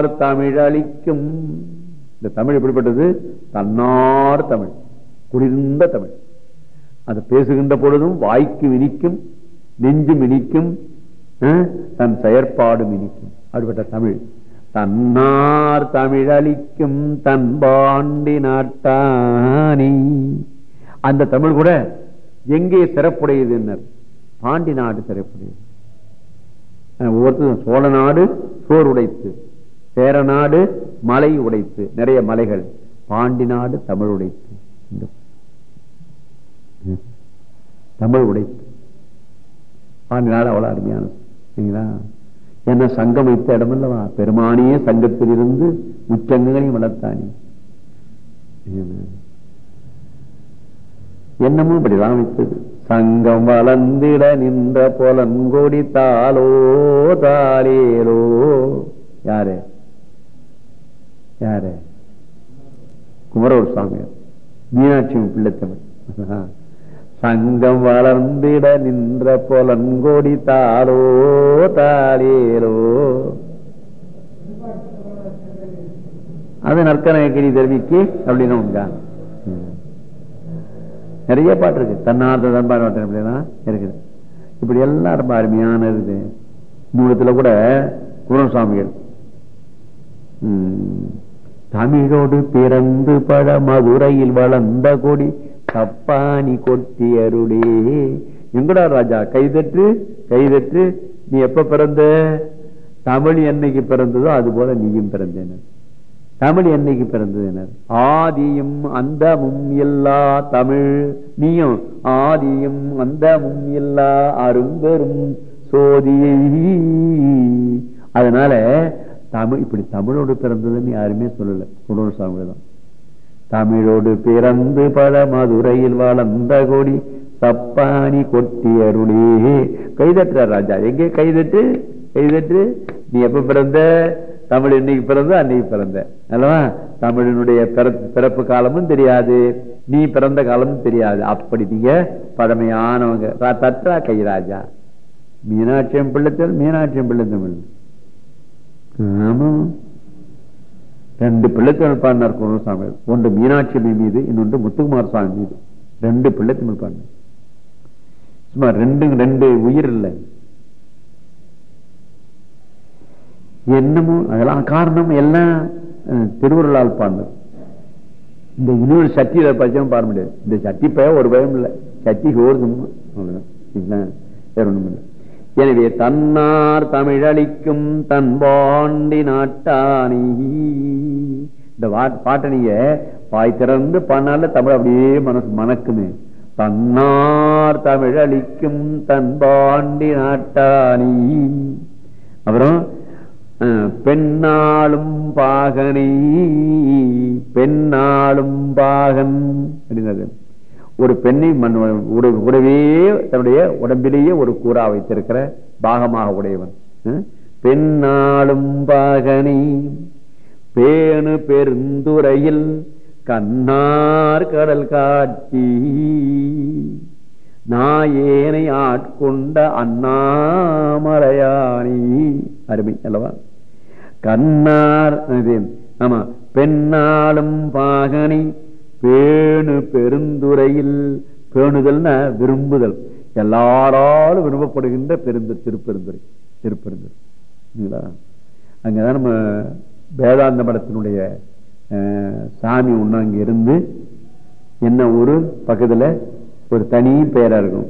தன்னார் தமிழ் அளிக்கும். இந்த தமிழ் எப்படிப்பட்டது? தன்னார் தமிழ் குளிர்ந்த தமிழ். அது பேசுகின்ற பொழுதும் வாய்க்கு இனிக்கும் நெஞ்சு மினிக்கும் தன் செயற்பாடு மினிக்கும். அப்படிப்பட்ட தமிழ். தன்னார் தமிழளிக்கும் தன் பாண்டி நாட்டானி அந்த தமிழ் கூட எங்கே சிறப்புடையது என்ன பாண்டி நாடு சிறப்புடையது. ஒவ்வொருத்தரும் சோழ நாடு சோர் உடைத்து சேர நாடு மலை உடைத்து நிறைய மலைகள். பாண்டி நாடு தமிழ் உடைத்து. தமிழ் உடைத்து. பாண்டி நாடு அவ்வளவு அருமையானது. சரிங்களா? என்ன சங்கம் வைத்த இடம் இல்லவா பெருமானியே சங்கத்தில் இருந்து முச்சங்கங்களையும் வளர்த்தானே. என்னமோ இப்படிதான் வைத்தது. சங்கம் வளர்ந்திட நின்ற பொலன்கொடி தாளோ தாளேரோ. யாரு? யாரு? குமரவர் சுவாமியார். மீனாட்சி பிள்ளைத்தமிழ். சங்கம் வளர்ந்திட நின்ற பொலன்கொடி தாளோ தாளேரோ. அது நற்கனகிரி தெரிவிக்கு அப்படின்னு உண்டா நிறைய பாட்டு இருக்கு. தன்னார்த்த தன்பாடு அப்படின்னா இருக்குது. இப்படி எல்லாம் ரொம்ப அருமையான இருக்குது. நூலத்துல கூட குமரன் சுவாமிகள் தமிழோடு பிறந்து பழ மதுரையில் வளர்ந்த கொடி தப்பானி கொட்டி அருளே. எங்கடா ராஜா? கைதட்டு கைதட்டு நீ எப்ப பிறந்த? தமிழ் என்னைக்கு பிறந்ததோ அது போல நீயும் பிறந்தேன. தமிழ் என்னைக்கு பிறந்தது ஆதியும் அந்தமும் எல்லா தமிழ். நீயும் ஆதியும் அந்தமும் எல்லா அரும்பெரும் சோதியை. அதனால தமிழ் இப்படி தமிழோடு பிறந்ததுன்னு யாருமே சொல்லல. குடூர் சாமி தான். தமிழோடு பிறந்து பல மதுரையில் வளர்ந்த கொடி சப்பானி கொட்டி அருளே. கைதட்டுறார் ராஜா. எங்கே கைதட்டு? கைதட்டு நீ எப்ப பிறந்த? தமிழ் இன்னைக்கு பிறந்த? அன்னைக்கு பிறந்த. அல்லவா? தமிழனுடைய பிறப்பு பிறப்பு காலமும் தெரியாது. நீ பிறந்த காலமும் தெரியாது. அப்படி நீங்க பழமையானவங்க. ரா- தட்டா கைராஜா மீனாட்சியம் பிள்ளைத்தல் மீனாட்சியம் பிள்ளை தமிழ். ரெண்டு பிள்ளைத்தமிழ் பாடினார் குருசாமி ஒன்று மீனாட்சி அம்மை மீது இன்னொன்று முத்துக்குமார் சாமி மீது. ரெண்டு பிள்ளைத்தமிழ் பாடினார். சும்மா ரெண்டு ரெண்டு உயிர் இல்லை. என்னமோ அதெல்லாம் காரணம் எல்லாம் அஹ், திருவருளால் பாடினது இந்த இன்னொரு சட்டியில பச்சையும் பாட முடியாது. இந்த சட்டி பய ஒரு பயம் இல்லை. சட்டி ஓடுதும் அவ்வளவுதான். வேற ஒண்ணும் இல்லை எனவே தன்னார் தமிழளிக்கும் தன் பாண்டி நாட்டானி இந்த பாட்டை நீங்க பாய் திறந்து பண்ணால தமிழ் அப்படியே மனசு மணக்குமே. தன்னார் தமிழளிக்கும் தன் பாண்டி நாட்டானி அப்புறம் அஹ், பெண்ணாளும் பாகனி பெண்ணாளும் பாகன் அப்படிங்கிறது ஒரு பெண்ணை மண் உட- உடவே தன்னுடைய உடம்பிலேயே ஒரு கூறா வைத்திருக்கிற பாகமாக உடையவன். பெண்ணாளும் பாகனி பேணு பெருந்துறையில் கண்ணார் கடல் காட்சி நாயேனை ஆட்கொண்ட அண்ணாமரையாணி அருமை அல்லவா? கண்ணார் ஆமா பெண்ணாளும் பாகனி பேணு பெருந்துறையில் பேணுதல்னா விரும்புதல். எல்லாராலும் விரும்பப்படுகின்ற பெருந்து திருப்பெருந்துறை திருப்பெருந்துறை. சரிங்களா? அங்கதான் நம்ம வேதாந்த மடத்தினுடைய சாமி ஒன்று அங்கே இருந்து என்ன ஒரு பக்கத்தில் ஒரு தனி பெயராக இருக்கும்.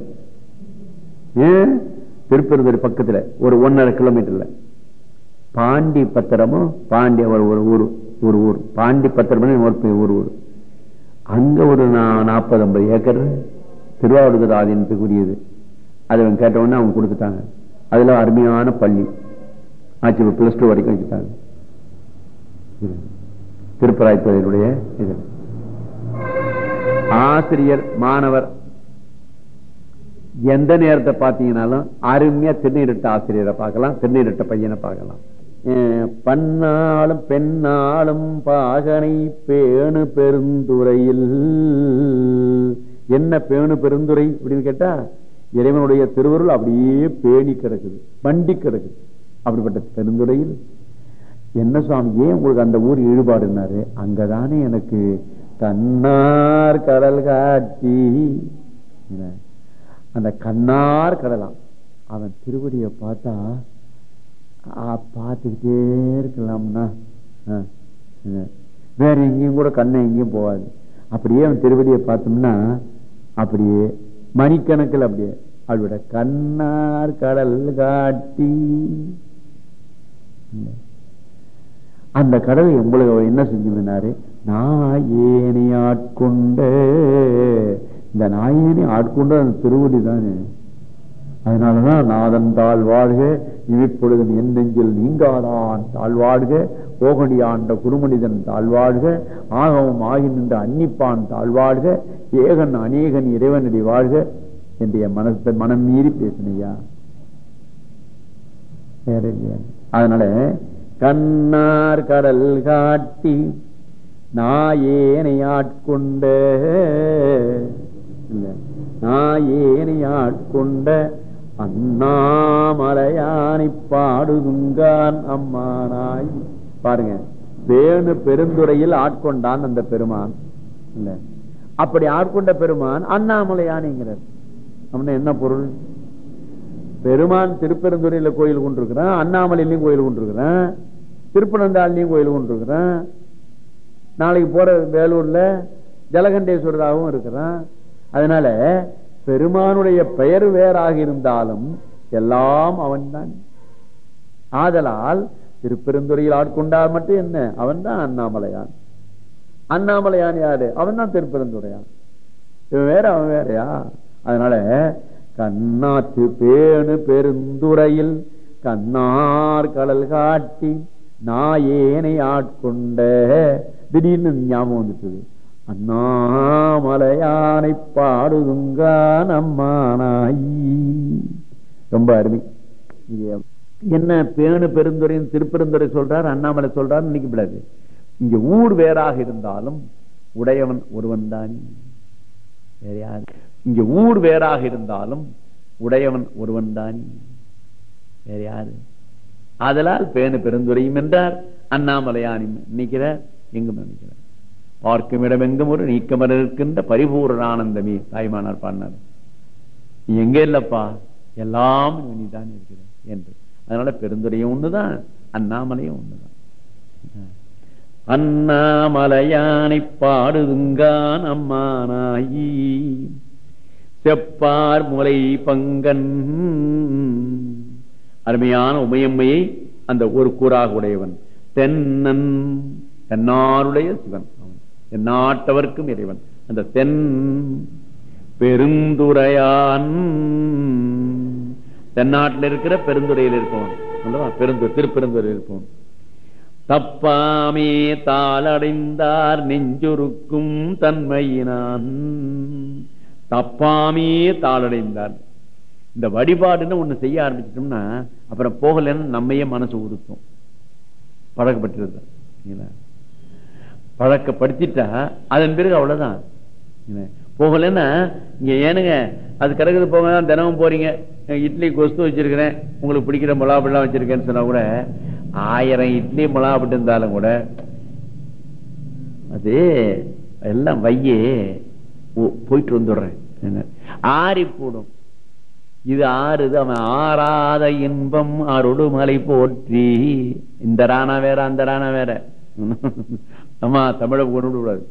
ஏன் திருப்பெருந்துறை பக்கத்தில் ஒரு ஒன்னரை கிலோமீட்டரில். பாண்டி பத்திரமும் பாண்டிய ஒரு ஒரு ஊர் ஒரு ஊர். பாண்டி பத்திரம் ஒரு ஒரு ஊர். அங்க ஒரு நாற்பது ஐம்பது ஏக்கர் திருவாவூருக்கு ஆதீனத்துக்குரியது அதை அவன் கேட்ட உடனே அவங்க கொடுத்துட்டாங்க. அதுல அருமையான பள்ளி. ஆட்சி பிளஸ் டூ வரைக்கும் வச்சுட்டாங்க. திருப்பராய்த்துறையினுடைய இது. ஆசிரியர் மாணவர் எந்த நேரத்தை பார்த்தீங்கன்னாலும் அருமையா திருநீரிட்ட ஆசிரியரை பார்க்கலாம் திருநீரிட்ட பையனை பார்க்கலாம். பன்னாலும் பன்னாளும் பாகனை பேணு பெருந்துறையில். என்ன பேணு பெருந்துறை அப்படின்னு கேட்டா இறைவனுடைய திருவருள் அப்படியே பேணி கிடக்குது வண்டி கிடக்குது. அப்படிப்பட்ட பெருந்துறையில். என்ன சுவாமி ஏன் உங்களுக்கு அந்த ஊர் ஈடுபாடுனாரு அங்கதானே எனக்கு கண்ணார் கடல் காட்சி அந்த கண்ணார் கடலாம். அவன் திருவடியை பார்த்தா பார்த்துக்கிட்டே இருக்கலாம்னா வேற எங்கேயும் கூட கண்ணை எங்கேயும் போகாது. அப்படியே அவன் திருவடியை பார்த்தோம்னா அப்படியே மணிக்கணக்கில் அப்படியே அவளோட கண்ணார் கடல் காட்டி. அந்த கடலை உங்களுக்கு என்ன செஞ்சுனாரு நாயேனை ஆட்கொண்டு. இந்த நாயேனை ஆட்கொண்ட அந்த திருவடி தானே. அதனாலதான் நாதன் தாழ்வாழ்க இவிப்பொழுதும் என் நெஞ்சில் நீங்காதான் தாழ்வாழ்க கோகடி ஆண்ட குருமனிதன் தாழ்வாழ்க ஆகவும் ஆகி நின்ற அன்னிப்பான் தாழ்வாழ்க ஏகன் அநேகன் இறைவனடி வாழ்க என்று என் மனத்தை மனம் மீறி பேசினையா? வேற இல்லையா. அதனால கண்ணார் கடல் காட்டி நாயேனை ஆட்கொண்ட இல்ல நாயேனை ஆட்கொண்ட அண்ணாமலையானை பாடுதுங்கான் அம்மானாய். பாருங்க வேணு பெருந்துறையில் ஆட்கொண்டான் அந்த பெருமான். இல்ல. அப்படி ஆட்கொண்ட பெருமான் அண்ணாமலையானிங்கிறார். அப்படின்னா என்ன பொருள்? பெருமான் திருப்பெருந்துறையில கோயில் கொண்டிருக்கிறான் அண்ணாமலையிலையும் கோயில் கொண்டிருக்கிறான் திருப்பனந்தாள்லயும் கோயில் கொண்டிருக்கிறான். நாளைக்கு போற வேலூர்ல ஜலகண்டேஸ்வரராகவும் இருக்கிறான். அதனால பெருமானுடைய பெயர் வேறாக இருந்தாலும் எல்லாம் அவன்தான். ஆதலால் திருப்பெருந்துறையில் ஆட்கொண்டால் மட்டும் என்ன? அவன் தான் அண்ணாமலையான். அண்ணாமலையான் யாரு? அவன் தான் திருப்பெருந்துறையான். இவன் வேற அவன் வேறயா? அதனால கண்ணாத்து பேணு பெருந்துறையில் கண்ணார் கடல் காட்டி நாயேனை ஆட்கொண்ட திடீர்னு ஞாபகம் வந்துட்டது. அண்ணாமலையானை பாடுதுங்கான் நம்மானாயி. ரொம்ப அருமை. என்ன பேணு பெருந்துறையும் திருப்பெருந்துறை சொல்றார் அண்ணாமலை சொல்றார் நினைக்கப்படாது இங்க ஊர் வேறாக இருந்தாலும் உடையவன் ஒருவன் தான். வேற இங்க ஊர் வேறாக இருந்தாலும் உடையவன் ஒருவன் தான். வேற யாரு? ஆதலால் பேணு பெருந்துரையும் என்றார் அண்ணாமலையானி நினைக்கிறார் எங்கும் நினைக்கிறார். பார்க்கும் இடம் எங்கும் ஒரு நீக்கமர இருக்கின்ற பரிபூரண ஆனந்தமே தாய்மானார் பாடினார். நீ எங்க இல்லப்பா? எல்லாம் நீதான் இருக்கிற என்று. அதனால பெருந்துரையும் ஒண்ணுதான் அண்ணாமலையும் ஒண்ணுதான். அண்ணாமலையானை பாடுதுங்கான் அம்மானாயி. செப்பார் முலை பங்கன். அருமையான உமையம்மையை அந்த ஒரு கூறாக உடையவன். தென்னன் தென்னாருடைய சிவன். அவன் இறைவன். அந்த தென் பெருந்துரையான் தென்னாட்டில் இருக்கிற பெருந்துறையில் இருப்பவன். அல்லவா? பெருந்துறை திருப்பெருந்துறையில் இருப்பவன். தப்பாமே தாளடைந்தார் நெஞ்சுருக்கும் தன்மையினான். தப்பாமே தாளடைந்தார். இந்த வழிபாடுன்னு ஒண்ணு செய்ய ஆரம்பிச்சிட்டோம்னா அப்புறம் போகலன்னு நம்மையே மனசு உறுத்தும். பழக்கப்பட்டிருந்த பழக்கப்படுத்திட்டா அதன் பிறகு அவ்வளவுதான். போகலன்னா இங்க ஏனுங்க அது கிடக்குது போங்க தினமும் போறீங்க. இட்லி கொஸ்து வச்சிருக்கிறேன். உங்களுக்கு பிடிக்கிற மிளகாப்பெல்லாம் வச்சிருக்கேன்னு சொன்னா கூட ஆயிரம் இட்லி மிளகாப்பட்டு இருந்தாலும் கூட அது எல்லாம் வையே போயிட்டு வந்துடுறேன். ஆறி போடும் இது ஆறுது அவன் ஆறாத இன்பம் அருடு மலை போற்றி. இந்த ராணா வேற அந்த ராணா வேற. ஆமா தமிழை கொண்டு விடக்கூடாது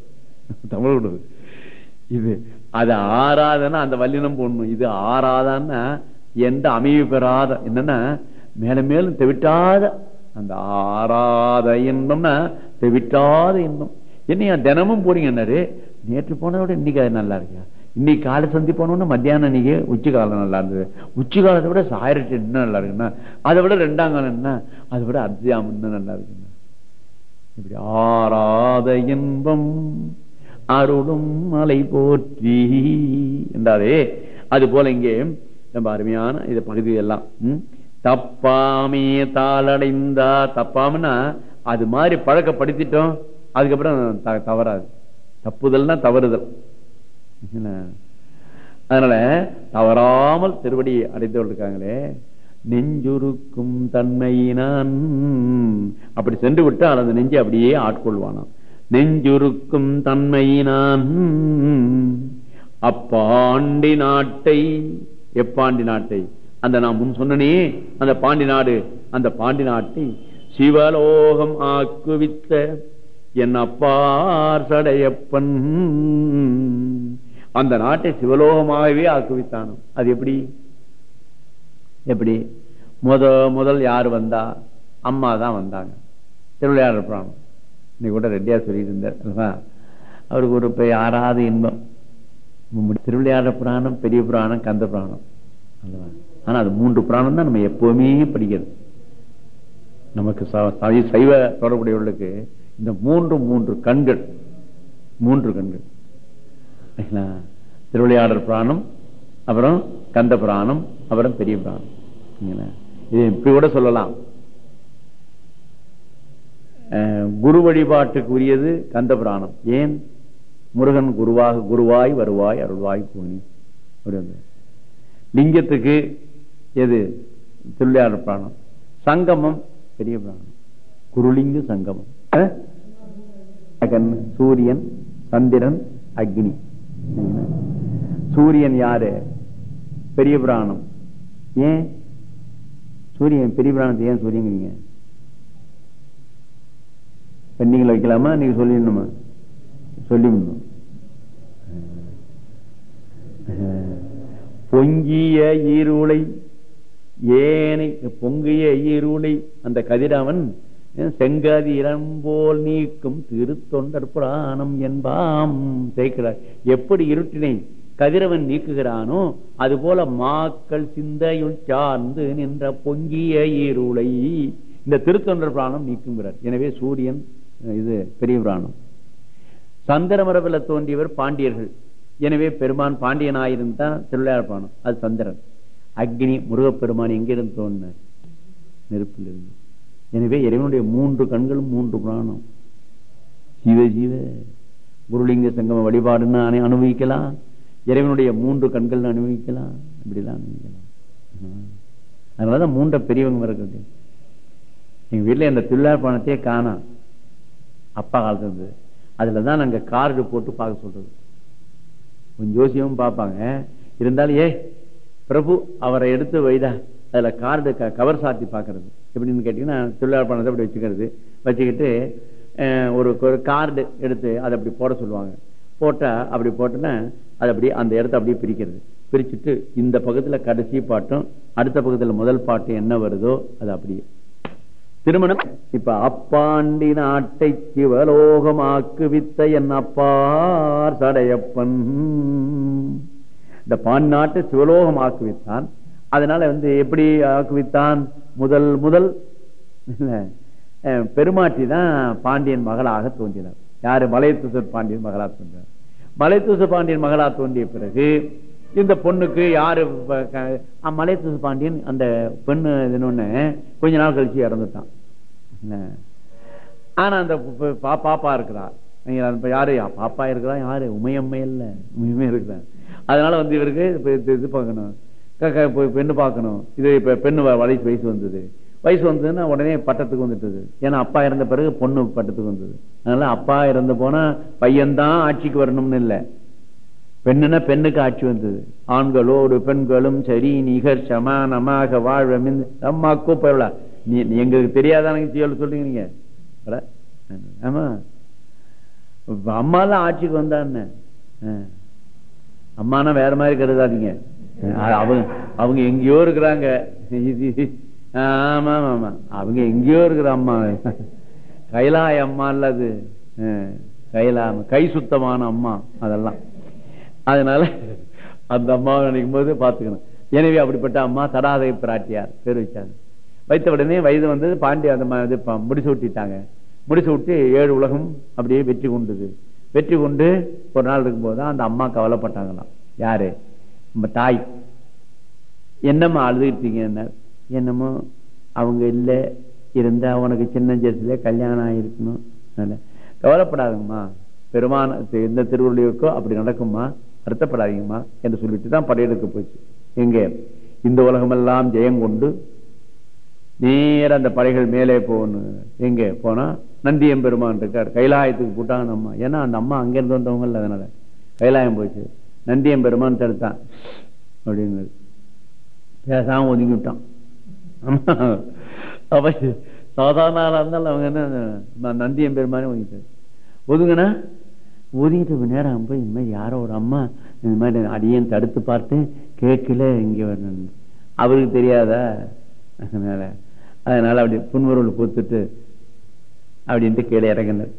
தமிழ் விடுது இது அது ஆறாதன்னா அந்த வல்லினம் போடணும். இது ஆறாதான்னா எந்த அமைவு பெறாத என்னன்னா மேல மேலும் தெவிட்டாத அந்த ஆறாத இன்பம்னா தெவிட்டாத இன்பம். என்னையா தினமும் போறீங்கன்னாரு நேற்று போனதை விட இன்னைக்கு அது நல்லா இருக்கா? இன்னைக்கு காலை சந்தி போனோம்னா மத்தியானம் இன்னைக்கு உச்சி காலம் நல்லா இருந்தது. உச்சி காலத்தை விட சாயிரட்டு என்ன நல்லா இருக்குன்னா அதை விட ரெண்டாம் காலம் என்ன? அதை விட அத்தியாமம் இன்னும் நல்லா இருக்குன்னா. இப்படி ஆராத இன்பம் அருளும் மலை போற்றி. என்றாதே அது போல இங்கே ரொம்ப அருமையான இது பகுதி எல்லாம் தப்பாமே தாளடைந்தா தப்பாமனா அது மாதிரி பழக்கப்படுத்திட்டோம் அதுக்கப்புறம் த- தவறாது. தப்புதல்னா தவறுதல். என்ன? அதனால தவறாமல் திருவடி அடைந்தவர்கள் இருக்காங்களே நெஞ்சுருக்கும் தன்மையினான். அப்படி சென்று விட்டால் அந்த நெஞ்சை அப்படியே ஆட்கொள்வானான் நெஞ்சுருக்கும் தன்மையினான். அப்பாண்டி நாட்டை எப்பாண்டி நாட்டை? அந்த நான் முன் சொன்னனே அந்த பாண்டி நாடு அந்த பாண்டி நாட்டை சிவலோகம் ஆக்குவித்த என் அப்பார் சடையப்பன். அந்த நாட்டை சிவலோகமாகவே ஆக்குவித்தானோ அது எப்படி? எப்படி? முத முதல் யார் வந்தா? அம்மா தான் வந்தாங்க. திருவிளையாடல் புராணம். இன்னைக்கு கூட ரெட்டியா சொல்லிட்டு இருந்தார் அவருக்கு ஒரு இப்போ யாராவது இன்பம். திருவிளையாடல் புராணம் பெரிய புராணம் கந்த புராணம் அல்லவா? ஆனா அது மூன்று புராணம் தான் நம்ம எப்பவுமே படிக்கிறது. நமக்கு சைவ தொடர்புடையவர்களுக்கு இந்த மூன்று மூன்று கண்கள் மூன்று கண்கள். திருவிளையாடல் புராணம் அப்புறம் கந்த புராணம் அப்புறம் பெரிய புராணம். இது இப்படி கூட சொல்லலாம். குரு வழிபாட்டுக்கு உரியது கந்த புராணம் ஏன்? முருகன் குருவாக குருவாய் வருவாய் அருள்வாய் பூனி அப்படி லிங்கத்துக்கு எது? திருவிளையாடல் புராணம். சங்கமம் பெரிய புராணம். குருலிங்க சங்கமம். சூரியன் சந்திரன் அக்னி. சூரியன் யாரு? பெரிய புராணம். ஏன்? சூரியன் பெரிய புராணத்தை ஏன் சூரியங்கிறீங்க பெண்டிங்கில் வைக்கலாமா? நீங்க சொல்லிடணுமா? சொல்லிடணும் பொங்கிய ஈருளை ஏனை பொங்கிய ஈருளை அந்த கதிராவன் செங்காதி இரம்போல் நீக்கும் திருத்தொண்டர் புராணம் என்பாம். தேய்க்கிறார். எப்படி இருட்டினை கதிரவன் நீக்குகிறானோ அது போல மாக்கள் சிந்தையுள் சார்ந்து நின்ற பொங்கிய ஈருளை இந்த திருத்தொன்ற பிராணம் நீக்குங்கிறார் எனவே சூரியன் இது பெரிய புராணம். சந்திரமரபில் தோன்றியவர் பாண்டியர்கள். எனவே பெருமான் பாண்டியனாயிருந்தான் திருவிளையாட பிராணம் அது சந்திரன். அக்னி முருகப்பெருமான் எங்கிருந்து தோன்றினார் நெருப்பில் இருந்து எனவே இறைவனுடைய மூன்று கண்களும் மூன்று பிராணம். ஜீவ ஜீவ. குருலிங்க சங்கம வழிபாடுன்னு அனுபவிக்கலாம். இறைவனுடைய மூன்று கண்கள் அனுபவிக்கலாம் இப்படிலாம் அனுபவிக்கலாம். அதனாலதான் மூன்ற பெரியவங்க இருக்கிறது எங்க வீட்டுல இந்த திருவிழா பணத்தையே காணா. அப்பா காலத்துல இருந்து. அதுலதான் நாங்க கார்டு போட்டு பார்க்க சொல்றது. கொஞ்சம் ஜோசியமும் பார்ப்பாங்க. இருந்தாலும் ஏ பிரபு அவரை எடுத்து வைதா அதுல கார்டு கவர் சாத்தி பாக்குறது எப்படின்னு கேட்டீங்கன்னா திருவிழா பணத்தை அப்படி வச்சுக்கிறது. வச்சுக்கிட்டு ஒரு ஒரு கார்டு எடுத்து அதை அப்படி போட சொல்லுவாங்க. போட்டா அப்படி போட்டோன்னா அது அப்படியே அந்த இடத்த அப்படியே பிரிக்கிறது. பிரிச்சுட்டு இந்த பக்கத்துல கடைசி பாட்டும் அடுத்த பக்கத்துல முதல் பாட்டு என்ன வருதோ அது அப்படியே. திருமணம் இப்ப அப்பாண்டி நாட்டை சிவலோகம் வித்த என் அப்பார் சடையப்பன். இந்த பாண்டி நாட்டை சிவலோகம் ஆக்குவித்தான் அதனால வந்து எப்படி ஆக்குவித்தான்? முதல் முதல் பெருமாட்டி தான் பாண்டியன் மகளாக தோன்றினார். யாரு? மலையத்தூசர் பாண்டியன் மகளா தோன்றினார் மலைத்தூச பாண்டியன் மகளா தோன்றிய பிறகு இந்த பொண்ணுக்கு யாரு மலைத்தூச பாண்டியன் அந்த பெண்ணு இதுன்னு கொஞ்ச நாள் கழிச்சு இறந்துட்டான். ஆனா அந்த பாப்பா இருக்கிறா. யாரு? பாப்பா இருக்கிறா. யாரு? உமையம்மை இல்ல. உமையம்மை இருக்கிறா. அதனால வந்து இவருக்கு இது பார்க்கணும். பெண்ணு பார்க்கணும். இது இப்ப பெண்ணு வலை வயசு வந்தது. வயசு வந்ததுன்னா உடனே பட்டத்துக்கு வந்துட்டது ஏன்னா அப்பா இறந்த பிறகு பொண்ணு பட்டத்துக்கு வந்தது. அதனால அப்பா இறந்து போனா பையன்தான் ஆட்சிக்கு வரணும்னு இல்லை. பெண்ணுன்னா பெண்ணுக்கு ஆட்சி வந்தது. ஆண்களோடு பெண்களும் சரி நிகர் சமானமாக வாழ்வ அம்மாக்கோ கூப்பிடல நீ எங்களுக்கு தெரியாதானு சொல்றீங்க நீங்க? ஆமா. அம்மா தான் ஆட்சிக்கு வந்தான்னு. அம்மானா வேற மாதிரி கருதாதீங்க. அவங்க அவங்க எங்கேயோ இருக்கிறாங்க. ஆமா ஆமா அவங்க எங்கேயோ இருக்கிற அம்மா. கைலாய அம்மா இல்ல அது. கைலா கை சுத்தமான அம்மா அதெல்லாம். அதனால அந்த அம்மாவை நினைக்கும் போது பாத்துக்கணும் எனவே அப்படிப்பட்ட அம்மா தடாதை பிராட்டியார் பேர் வச்சாங்க. வைத்த உடனே வயது வந்தது பாண்டிய அந்த முடிச்சு விட்டுட்டாங்க முடிச்சு விட்டு ஏழு உலகம் அப்படியே வெற்றி கொண்டது. வெற்றி கொண்டு ஒரு நாள் இருக்கும்போது அந்த அம்மா கவலைப்பட்டாங்களாம். யாரு? நம்ம தாய். என்னம்மா அழுதுகிட்டீங்க என்னமோ அவங்க இல்லை இருந்தா உனக்கு சின்ன ஜெயத்துல கல்யாணம் ஆகிருக்கணும் கவலைப்படாதுங்கம்மா பெருமான எந்த திருவள்ளுவருக்கோ அப்படி நடக்குமா வருத்தப்படாதீங்கம்மா என்று சொல்லிட்டு தான் படையெடுக்க போச்சு. எங்க? இந்த உலகமெல்லாம் ஜெயம் கொண்டு நேர அந்த படைகள் மேலே போகணும் எங்க? போனா நந்தியம் பெருமான் இருக்கார். கைலாயத்துக்கு போட்டாங்க நம்ம ஏன்னா அந்த அம்மா அங்கிருந்து வந்தவங்க இல்லை அதனால. கைலாயம் போச்சு நந்தியம் பெருமான் தடுத்தான். அப்படின்னு பேசாம ஒதுங்கி விட்டான். அவ சாதாரண ஆளா இருந்தாலும் அவங்க என்ன நந்தியம் பெருமானே ஒதுங்கிட்டாரு ஒதுங்கினா ஒதுங்கிட்டு நேரம் போய் இந்த மாதிரி யாரோ ஒரு அம்மா இந்த மாதிரி அடியன் தடுத்து பார்த்தேன் கேட்கல இங்க வரணும் அவருக்கு தெரியாதா? அதனால அதனால அப்படி புன்முருள் பூத்துட்டு அப்படின்ட்டு கீழே இறங்கினார்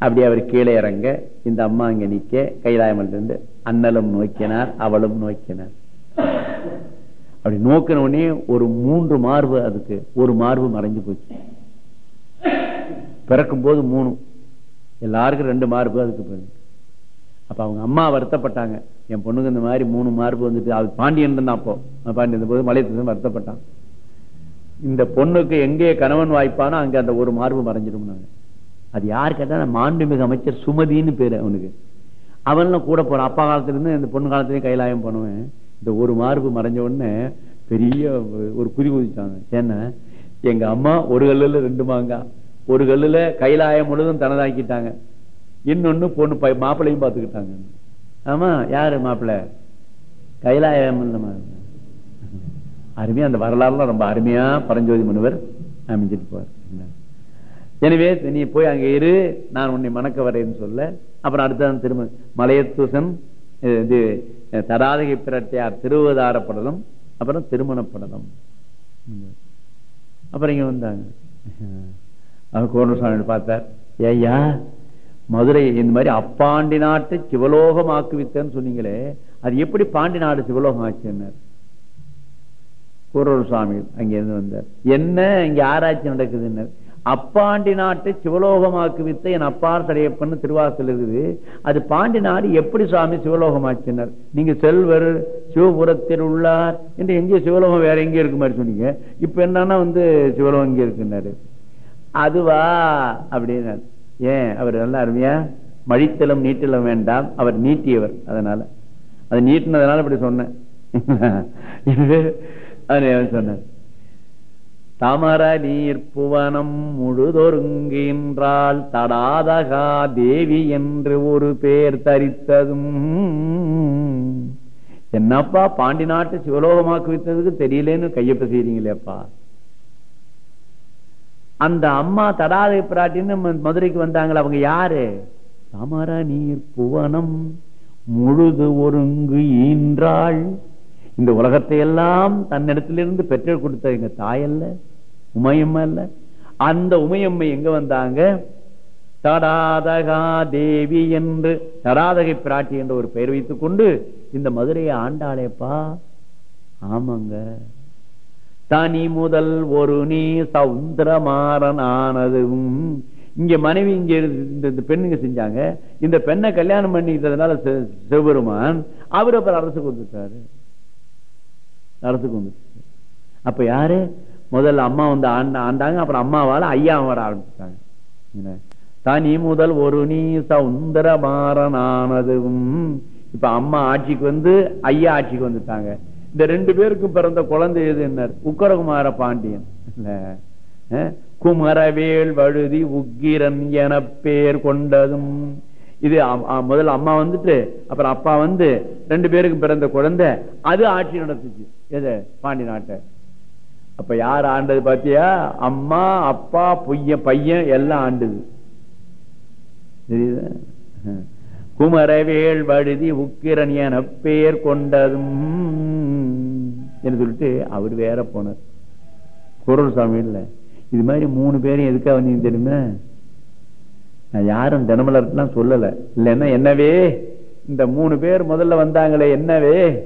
அப்படி அவர் கீழே இறங்க இந்த அம்மா அங்க நிக்க கைலாயம் இருந்து அண்ணலும் நோக்கினார் அவளும் நோக்கினார். அப்படி நோக்கின உடனே ஒரு மூன்று மார்பு அதுக்கு ஒரு மார்பு மறைஞ்சு போச்சு. பிறக்கும் போது மூணு. எல்லாருக்கும் ரெண்டு மார்பு அதுக்கு பிறகு. அப்ப அவங்க அம்மா வருத்தப்பட்டாங்க. என் பொண்ணுக்கு இந்த மாதிரி மூணு மார்பு வந்துட்டு அது பாண்டியன் தான் அப்போ பாண்டியன் போது மலையத்து வருத்தப்பட்டான். இந்த பொண்ணுக்கு எங்கே கணவன் வாய்ப்பானோ அங்க அந்த ஒரு மார்பு மறைஞ்சிடும் அது யார் கேட்டா மாண்புமிகு அமைச்சர் சுமதின்னு பேரு அவனுக்கு. அவன்லாம் கூட போறான். அப்பா காலத்துல இருந்து இந்த பொண்ணு காலத்திலயும் கைலாயம் பண்ணுவேன் இந்த ஒரு மார்பு மறைஞ்ச உடனே பெரிய ஒரு குதி குதிச்சாங்க. ஏன்னா எங்க அம்மா ஒரு கல்லுல ரெண்டு மாங்கா. ஒரு கல்லுல கைலாயம் முழுதும் தனதாக்கிட்டாங்க. இன்னொன்னு பொண்ணு மாப்பிள்ளையும் பாத்துக்கிட்டாங்க ஆமா யாரு மாப்பிள்ள? கைலாயம் அருமையா அந்த வரலாறுலாம் ரொம்ப அருமையா பரஞ்சோதி முனிவர் அமைஞ்சிட்டு போவார் எனவே நீ போய் அங்க இரு நான் உன்னை மணக்க வரேன்னு சொல்ல. அப்புறம் அடுத்த திரும்ப மலையத்தூசன் இது தடாதகை பிரட்டையார் திருவதாரப்படலம் அப்புறம் திருமணப்படலம். அப்புறம் இங்க வந்தாங்க. அவர் கோரணசாமி பார்த்தார். ஏய்யா மதுரை இந்த மாதிரி அப்பாண்டி நாட்டை சிவலோகம் ஆக்குவித்தேன்னு சொன்னீங்களே அது எப்படி பாண்டி நாடு சிவலோகம் ஆச்சுன்னார். கூரூர் சுவாமி அங்கிருந்து வந்தார். என்ன இங்க ஆராய்ச்சி நடக்குதுன்னு அப்பாண்டி நாட்டை சிவலோகமாக்கு வித்த என் அப்பார் தடையப்பன்னு திருவாசல் இருக்குது. அது பாண்டி நாடு எப்படி சுவாமி சிவலோகமாச்சினார் நீங்க செல்வர் சிவபுரத்தில் உள்ளார் என்று எங்கே சிவலோகம் வேற எங்கே இருக்கு மாதிரி சொன்னீங்க. இப்ப என்னன்னா வந்து சிவலோகம் இங்கே இருக்குன்னாரு. அதுவா அப்படின்னாரு. ஏன்? அவர் நல்லா அருமையா மழித்தலம் நீட்டலம் வேண்டாம். அவர் நீட்டியவர் அதனால. அது நீட்டினதுனால இப்படி சொன்னேன். சொன்னார் தமர நீர் புவனம் முழுதொருங்கின்றால் தடாதகா தேவி என்று ஒரு பேர் தரித்ததும். என்னப்பா பாண்டி நாட்டு சிவலோகமாக்கு வைத்ததுக்கு தெரியலேன்னு கையப்ப செய்றீங்களேப்பா. அந்த அம்மா தடாதை பிராட்டின்னு மதுரைக்கு வந்தாங்களே அவங்க யாரு? தமர நீர் புவனம் முழுது ஒருங்கு ஈன்றாள். இந்த உலகத்தை எல்லாம் தன்னிடத்திலிருந்து பெற்றோர் கொடுத்த எங்க தாயல்ல உமையம்மா இல்ல அந்த உமையம்மை எங்க வந்தாங்க? தடாதகா தேவி என்று தடாதகை பிராட்டி என்ற ஒரு பெயர் வைத்துக் கொண்டு இந்த மதுரையை ஆண்டாளேப்பா. ஆமாங்க. தனி முதல் ஒரு நீ சவுந்தரமாறன் ஆனதும். இங்க மனைவி இங்க இந்த பெண்ணுங்க செஞ்சாங்க. இந்த பெண்ணை கல்யாணம் பண்ணிக்கிறதுனால சிவபெருமான் அவர் அப்புறம் அரசுக்கு வந்துட்டாரு. அரசுக்கு வந்துட்டாரு. அப்ப யாரு? முதல்ல அம்மா வந்து ஆண்ட ஆண்டாங்க அப்புறம் அம்மாவால ஐயா வர ஆரம்பிச்சிட்டாங்க. தனி முதல் ஒரு நீ சவுந்தரமாறனானதும் இப்ப அம்மா ஆட்சிக்கு வந்து ஐயா ஆட்சிக்கு வந்துட்டாங்க. இந்த ரெண்டு பேருக்கும் பிறந்த குழந்தை எது என்ன உக்கரகுமார பாண்டியன். குமரவேல் வழுதி உக்கிரன் என பேர் கொண்டதும். இது முதல்ல அம்மா வந்துட்டு அப்புறம் அப்பா வந்து ரெண்டு பேருக்கும் பிறந்த குழந்தை. அது ஆட்சி நடத்துச்சு. எது? பாண்டி நாட்டை அப்ப யார் ஆண்டது பாத்தியா? அம்மா அப்பா பொய்ய பையன் எல்லாம் ஆண்டுது. தெரியுதா? குமரவேல் வழுதி உக்கிரன் என பேர் கொண்டதும் என்று சொல்லிட்டு அவர் வேற போனார். குரல் சாமி இல்ல. இது மாதிரி மூணு பேரும் எதுக்காக வந்தீங்க தெரியுமா? நான் யாரும் தினமலர்லாம் சொல்லலை. இல்லைன்னா என்னவே இந்த மூணு பேர் முதல்ல வந்தாங்களே என்னவே?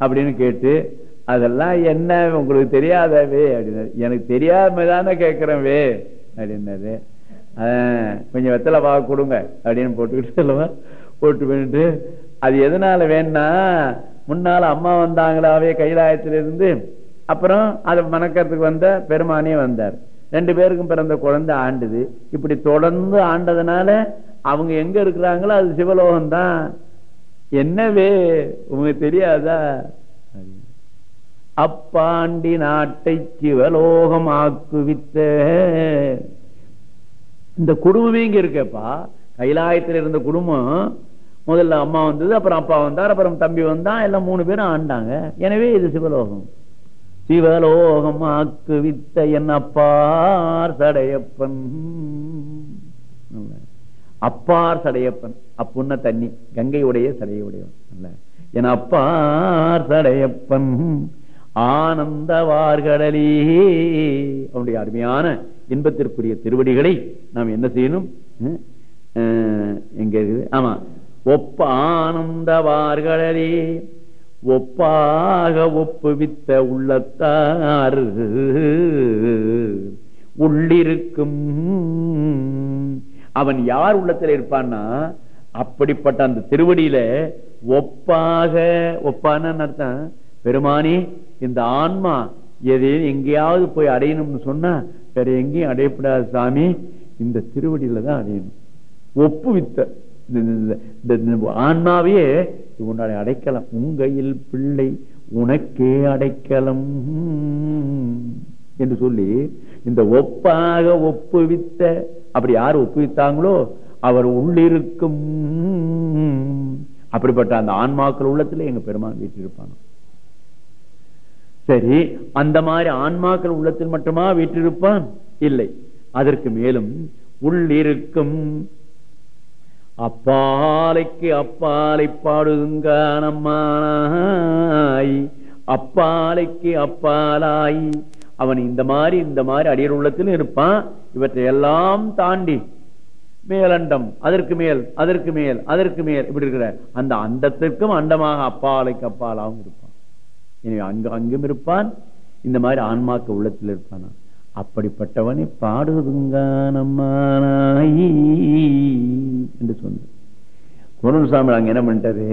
அப்படின்னு கேட்டு அதெல்லாம் என்ன உங்களுக்கு தெரியாதவே அப்படின்னாரு. எனக்கு தெரியாம தானே கேட்கிறேன் வே அப்படின்னாரு. கொஞ்சம் வெத்தலை பா கொடுங்க அப்படின்னு போட்டுக்கிட்டு சொல்லுவேன் போட்டு பண்ணிட்டு அது எதனால வேணா முன்னால அம்மா வந்தாங்களாவே கைலாயத்திலிருந்து அப்புறம் அதை மணக்கிறதுக்கு வந்த பெருமானே வந்தார். ரெண்டு பேருக்கும் பிறந்த குழந்தை ஆண்டுது. இப்படி தொடர்ந்து ஆண்டதுனால அவங்க எங்க இருக்கிறாங்களோ அது சிவலோகம் தான் என்னவே உங்களுக்கு தெரியாதா? அப்பாண்டி நாட்டை சிவலோகம் ஆக்குவித்த இந்த குடும்பமே இங்க இருக்கேப்பா. கைலாயத்தில் இருந்த குடும்பம். முதல்ல அம்மா வந்தது அப்புறம் அப்பா வந்தார் அப்புறம் தம்பி வந்தான் எல்லாம் மூணு பேரும் ஆண்டாங்க. எனவே இது சிவலோகம். சிவலோகம் ஆக்குவித்த என் அப்பார் சடையப்பன். அப்பார் சடையப்பன். அப்புன்ன தண்ணி கங்கையுடைய சடையுடையவன் என் அப்பார் சடையப்பன். ஆனந்தவார்கடலே அவனுடைய அருமையான இன்பத்திற்குரிய திருவடிகளை நாம் என்ன செய்யணும்? எங்க இருக்குது? ஆமா. ஒப்ப ஆனந்தவார்களே ஒப்பாக ஒப்புவித்த உள்ளத்தார். உள்ளிருக்கும். அவன் யார் உள்ளத்தில் இருப்பான்னா அப்படிப்பட்ட அந்த திருவடியில ஒப்பாக ஒப்பான அர்த்தம்? பெருமானி இந்த ஆன்மா எதையும் எங்கேயாவது போய் அடையணும்னு சொன்னா வேற எங்கேயும் அடையப்படாது சாமி. இந்த திருவடியில தான் அடையணும். ஒப்புவித்த ஆன்மாவையே உன்னுடைய அடைக்கலம். உங்கையில் பிள்ளை உனக்கே அடைக்கலம். என்று சொல்லி இந்த ஒப்பாக ஒப்புவித்த அப்படி யார் ஒப்புவித்தாங்களோ அவர் உள்ளிருக்கும். அப்படிப்பட்ட அந்த ஆன்மாக்கள் உள்ளத்துல எங்க பெருமான் வீட்டிருப்பானோ சரி அந்த மாதிரி ஆன்மாக்கள் உள்ளத்தில் மட்டுமா வீற்றிருப்பான்? இல்லை. அதற்கு மேலும் உள்ளிருக்கும். அப்பாலைக்கு அப்பாலை பாடுங்கானம்மானாய். அப்பாலைக்கு அப்பாலாய். அவன் இந்த மாதிரி இந்த மாதிரி அடியர் உள்ளத்திலும் இருப்பான். இவற்றை எல்லாம் தாண்டி. மேலண்டம் அதற்கு மேல் அதற்கு மேல் அதற்கு மேல் இப்படி இருக்கிற அந்த அண்டத்திற்கும் அண்டமாக அப்பாலைக்கு அப்பாலாகவும் இருப்பான். எனவே அங்கு அங்கும் இருப்பான். இந்த மாதிரி ஆன்மாக்க உள்ளத்தில் இருப்பானா. அப்படிப்பட்டவனை பாடுதுங்கானம்மானாய் என்று சொன்ன குருசாமி அங்க என்ன பண்ணிட்டாரு?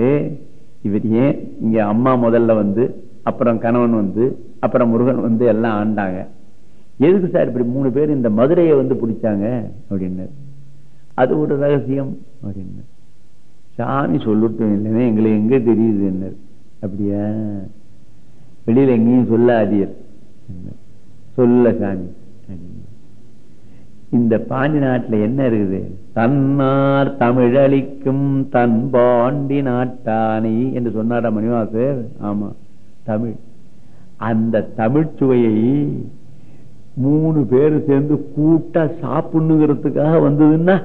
இவர் ஏன் இங்க அம்மா முதல்ல வந்து அப்புறம் கணவன் வந்து அப்புறம் முருகன் வந்து எல்லாம் ஆண்டாங்க. எதுக்கு சார் இப்படி மூணு பேர் இந்த மதுரையை வந்து பிடிச்சாங்க? அப்படின்னு அது ஒரு ரகசியம் அப்படின்னு சாமி சொல்லட்டும் இல்லைன்னா எங்களுக்கு எங்க தெரியுது என்ன அப்படியா? வெளியில எங்கேயும் சொல்லாதீர். சொல்ல சாமி. இந்த பாண்டி நாட்டுல என்ன இருக்குது? தன்னார் தமிழளிக்கும் தன் பாண்டி நாட்டானி என்று சொன்னாரா மணிவாசர்? ஆமா தமிழ். அந்த தமிழ் சுவையை மூணு பேர் சேர்ந்து கூட்டா சாப்பிடணுங்கிறதுக்காக வந்ததுன்னா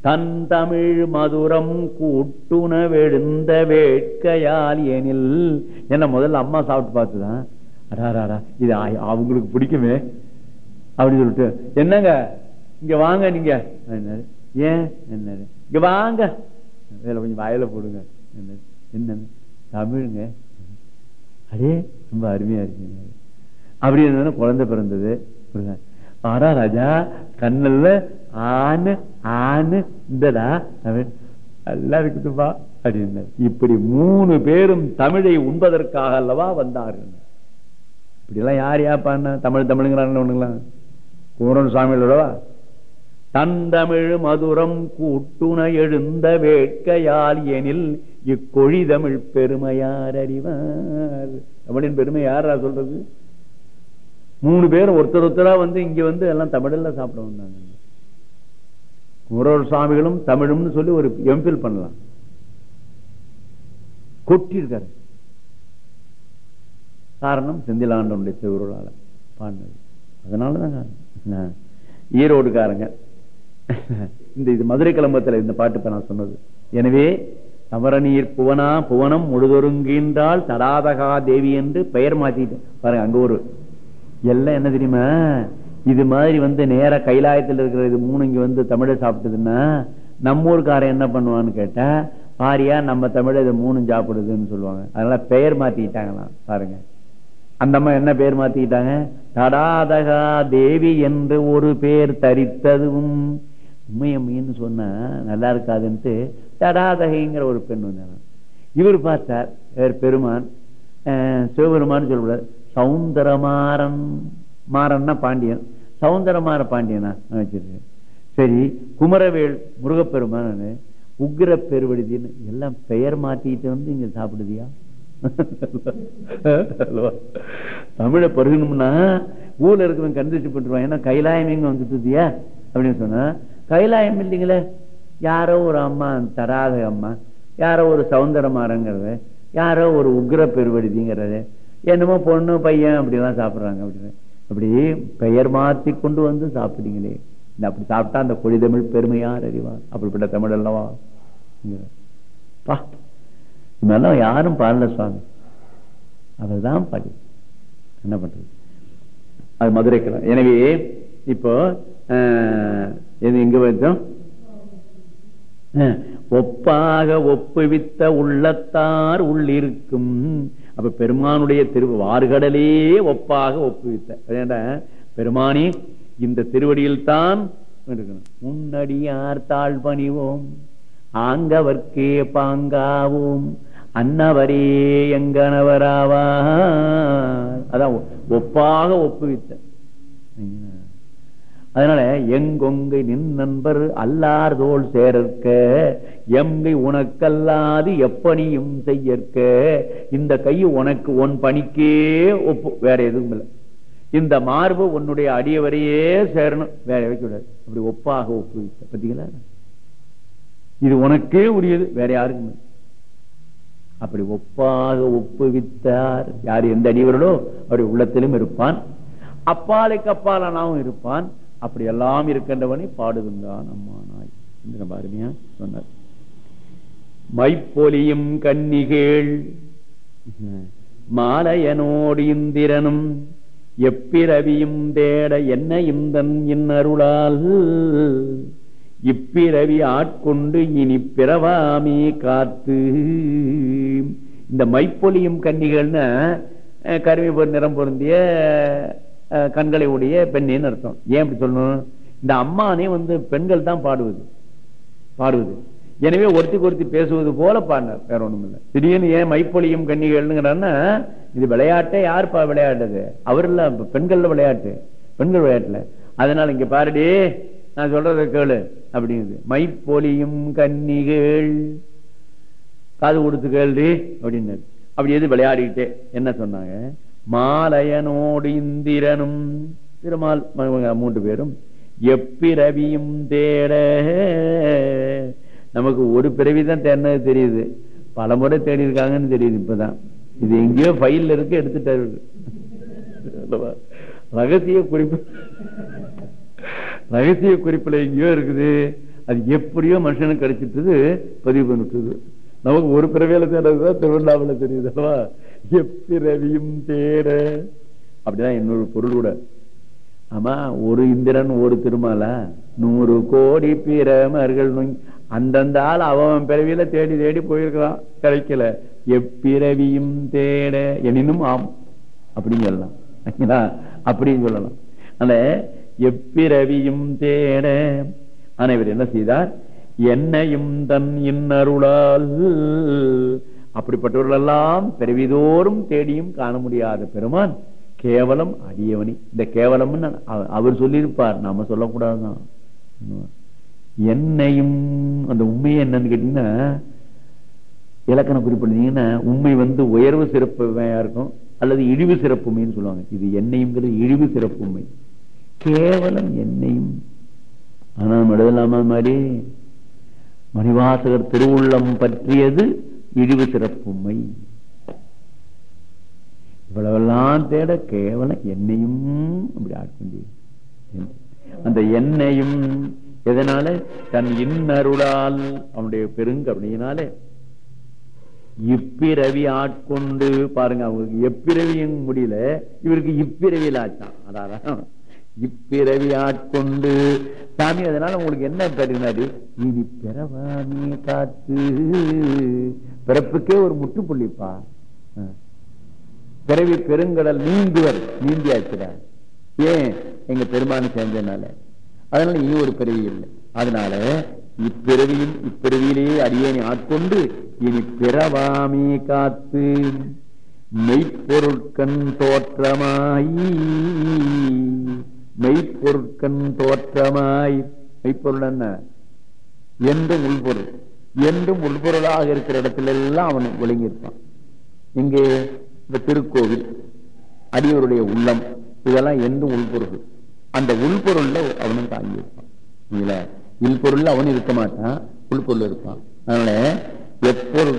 தன் தமிழ் மதுரம் கூட்டுணவெழுந்த வேட்கையால் எனில். என்ன முதல்ல அம்மா சாப்பிட்டு பார்த்துதான். அடாராடா இது அவங்களுக்கு பிடிக்குமே. அப்படின்னு சொல்லிட்டு என்னங்க இங்க வாங்க நீங்க. ஏன்? என்ன இங்க வாங்க. வேலை கொஞ்சம் வாயில போடுங்க. என்ன என்ன தமிழுங்க. அடே ரொம்ப அருமையா இருக்கீங்க. அப்படி என்ன குழந்தை பிறந்தது. ஆரா ராஜா. கண்ணல்ல ஆன ஆனு இந்தடா நல்லா இருக்குதுப்பா அப்படின்னு இப்படி மூணு பேரும் தமிழை உண்பதற்காக அல்லவா வந்தார்கள் இப்படி எல்லாம் யார் யாப்பான்னா தமிழ் தமிழுங்கிறாங்க ஒண்ணுங்களா? குமரன் சுவாமிகளோடவா தந்தமிழ் மதுரம் கூட்டுண எழுந்த வேட்கையால் எனில் இக்கொழி தமிழ் பெருமையார் அறிவார். தமிழின் பெருமை யாரா சொல்றது? மூணு பேரும் ஒருத்தர் ஒருத்தரா வந்து இங்க வந்து எல்லாம் தமிழ்ல சாப்பிட வந்தாங்க. குமரர் சுவாமிகளும் தமிழும்னு சொல்லி ஒரு எம்பில் பண்ணலாம். கொட்டியிருக்காரு. காரணம் செந்திலாண்டனுடைய திருவுருளால பாண்டது அதனாலதான் ஈரோடுக்காரங்க. இந்த இது மதுரை கிளம்பத்தில் இந்த பாட்டு இப்ப நான் சொன்னது. எனவே தவறநீர் புவனா புவனம் முழுதொருங்கின்றால் தடாதகா தேவி என்று பெயர் மாத்திட்டு பாருங்க அங்க ஒரு எல்லாம் என்ன தெரியுமா? இது மாதிரி வந்து நேர கைலாயத்தில் இருக்கிற இது மூணு இங்க வந்து தமிழை சாப்பிட்டதுன்னா நம்ம ஊருக்காரன் என்ன பண்ணுவான்னு கேட்டா பாரியா நம்ம தமிழ இது மூணும் சாப்பிடுதுன்னு சொல்லுவாங்க. அதனால பெயர் மாத்திக்கிட்டாங்களாம் பாருங்க. அந்த அம்மா என்ன பேர் மாத்திக்கிட்டாங்க? தடாதகா தேவி என்று ஒரு பேர் தரித்ததும். உண்மையம்மின்னு சொன்னா நல்லா இருக்காதுன்ட்டு தடாதகைங்கிற ஒரு பெண் வந்தாங்க. இவர் பார்த்தார் பெருமான் சிவபெருமான்னு சொல்லக்கூடாது சவுந்தரமாறன் மாறன்னா பாண்டியன். சவுந்தரமாற பாண்டியனா? வச்சிருக்கேன். சரி குமரவேல் முருகப்பெருமான் உக்ர பெருவடிதின்னு எல்லாம் பெயர் மாத்திட்டு வந்து இங்க சாப்பிடுதியா? தமிழை பருகணும்னா ஊர்ல இருக்கிறவங்க கண்டிச்சு பண்ணிருவான் ஏன்னா கைலாயம் எங்க வந்துட்டுதியா அப்படின்னு சொன்னா கைலாயம் இல்லைங்களே? யாரோ ஒரு அம்மா தராத அம்மா யாரோ ஒரு சவுந்தரமாரங்கிறது யாரோ ஒரு உக்ர பெருவடிதிங்கிறது என்னமோ பொண்ணு பையன் அப்படிலாம் சாப்பிடுறாங்க அப்படின்னு. அப்படி பெயர் மாற்றி கொண்டு வந்து சாப்பிட்டீங்களே. இந்த அப்படி சாப்பிட்டா அந்த கொடி தமிழ் பெருமையார் அறிவார் அப்படிப்பட்ட தமிழ் அல்லவா? பா. இதெல்லாம் யாரும் பாடல சுவாமி. அவர்தான் பாடி. என்ன பண்றது? அது மதுரைக்கலாம் எனவே இப்போ எங்க வச்சோம் ஒப்பாக ஒப்புவித்த உள்ளத்தார் உள்ளிருக்கும் அப்ப பெருமானுடைய திரு வார்கடலே ஒப்பாக ஒப்புவித்த. பெருமானி இந்த திருவடியில் தான் முன்னடியார் தாழ் பணிவோம் ஆங்கவர்க்கே பாங்காவோம் அன்னவரே எங்கனவராவா அதான் ஒப்பாக ஒப்புவித்த. அதனால எங்கொங்கை நின் நண்பர் அல்லார் தோல் சேரற்க எங்கை உனக்கல்லாது எப்பணியும் செய்யற்க. இந்த கை உனக்கு உன் பணிக்கே ஒப்பு வேற எதுவும் இல்லை. இந்த மார்பு உன்னுடைய அடியவரையே சேரணும். வேற வைக்க அப்படி ஒப்பாக ஒப்பு பார்த்தீங்களா? இது உனக்கே உரியது வேற யாருக்கும் அப்படி ஒப்பாக ஒப்புவித்தார். யார் எந்த அடியவர்களோ அவருடைய உள்ளத்திலும் இருப்பான். அப்பாலைக்கு அப்பாலானாவும் இருப்பான். அப்படி எல்லாம் இருக்கின்றவனை பாடுதுங்கான் அம்மானாய். என்று ரொம்ப அருமையா சொன்னார். மைப்பொலியும் கன்னிகேள் மாலையனோடு இந்திரனும் எப்பிரவியும் தேட என்ன இந்தன் இன்னருளால்? இப்பிரவி ஆட்கொண்டு இனி பிறவாமே காத்து. இந்த மைப்பொலியும் கன்னிகள்னு கருவி நிறம் பொருந்திய கண்களை உடைய பெண்ணின்னு அர்த்தம். ஏன் அப்படி சொல்லணும்? இந்த அம்மானே வந்து பெண்கள் தான் பாடுவது. பாடுவது. எனவே ஒருத்திக்கு ஒருத்தி பேசுவது போல பாடினார். வேற ஒண்ணும் இல்ல. திடீர்னு ஏன் மைப்பொழியும் கன்னிகள்ங்கிறான்னா இது விளையாட்டே யார் விளையாடுறது? அவர்ல பெண்கள்ல விளையாட்டு. பெண்கள் விளையாட்டுல. அதனால இங்க பாருடி நான் சொல்றத கேளு அப்படிங்குது. மைப்பொலியும் கன்னிகள் காது கொடுத்து கேள்வி அப்படின்னாரு. அப்படி எது விளையாடிக்கிட்டே என்ன சொன்னாங்க? மாலையனோடு இந்திரனும் திருமால் மூன்று பேரும் எப்பிரவியும் தேட. நமக்கு ஒரு பிறவி தான் தேடினது தெரியுது. பல முறை தேடி இருக்காங்கன்னு தெரியுது இப்பதான். இது எங்கேயோ ஃபைல்ல இருக்கு எடுத்துட்டாரு ரகசிய குறிப்பு. ரகசிய குறிப்புல எங்கேயோ இருக்குது. அது எப்படியோ மனுஷனுக்கு கிடைச்சிட்டு பதிவு பண்ணிட்டு நமக்கு ஒரு பிறவியில தேடுறதுதான் திருவண்ணாமலை தெரியுது அல்லவா? எப்பிறவியும் தேட அப்படிதான் இன்னொரு பொருள் கூட. ஆமா ஒரு இந்திரன் ஒரு திருமாலா நூறு கோடி பிரமர்கள் அந்தந்த ஆள் அவன் பிறவியில தேடி தேடி போயிருக்கிறான் கிடைக்கல. எப்பிறவியும் தேட எனினும் ஆம். அப்படின்னு சொல்லலாம். அப்படின்னு சொல்லலாம். அந்த எப்பிறவியும் தேட ஆனா இவர் என்ன செய்தார்? என்னையும் தன் இன்னருளால். அப்படிப்பட்டவர்கள் எல்லாம் பிறவிதோறும் தேடியும் காண முடியாத பெருமான் கேவலம் அடியவனி. இந்த கேவலம்னு அவர் சொல்லியிருப்பார். நாம சொல்லக்கூடாதுதான். என்னையும் அந்த உண்மை என்னன்னு கேட்டீங்கன்னா இலக்கணம் குறிப்பிட்டீங்கன்னா உண்மை வந்து உயர்வு சிறப்புமையா இருக்கும் அல்லது இழிவு சிறப்புமைன்னு சொல்லுவாங்க. இது என்னையும் இழிவு சிறப்புமை. கேவலம் என்னையும். ஆனா நம்ம எழுதலாமா மாதிரி? மணிவாசகர் திருவுள்ளம் பற்றியது இழிவு சிறப்புமை. இவ்வளவெல்லாம் தேட கேவலம் என்னையும் அப்படி ஆட்கொண்டே அந்த என்னையும் எதனால? தன் இன்னருளால் அவனுடைய பெருங்கருணையினாலே இப்பிறவி ஆட்கொண்டு பாருங்க அவங்களுக்கு எப்பிறவியும் முடியல இவருக்கு இப்பிறவியில் ஆச்சான் அதான் இப்பிறவி ஆட்கொண்டு சாமி அதனால உங்களுக்கு என்ன பெருகினாரு இனி பிறவாமே காத்து. பிறப்புக்கே ஒரு முட்டுப்புள்ளிப்பா. பிறவி பெருங்கடல் நீந்துவர் நீந்தியாச்சுடா. ஏன்? எங்க பெருமானு சேர்ந்ததுனால. அதனால இனி ஒரு பிறவி இல்லை. அதனால இப்பிறவியில் இப்பிறவியிலேயே அடியேனை ஆட்கொண்டு இனி பிறவாமே காத்து. மெய்ப்பொருட்கண் தோற்றமாயி மெய்ப்பொருட்கண் தோற்றமாய். மெய்ப்பொருள் என்ன? என்றும் உள்பொருள். என்றும் உள்பொருளாக இருக்கிற இடத்துல எல்லாம் அவன் ஒழுங்கி இருப்பான் இங்கே இந்த திருக்கோவில் அடியவருடைய உள்ளம் இதெல்லாம் என்றும் உள்பொருள். அந்த உள்பொருள்ல அவனும் தாங்கியிருப்பான். இல்ல உள்பொருள் அவன் இருக்க மாட்டான் உள்பொருள் இருப்பான். அதனால எப்பொருள்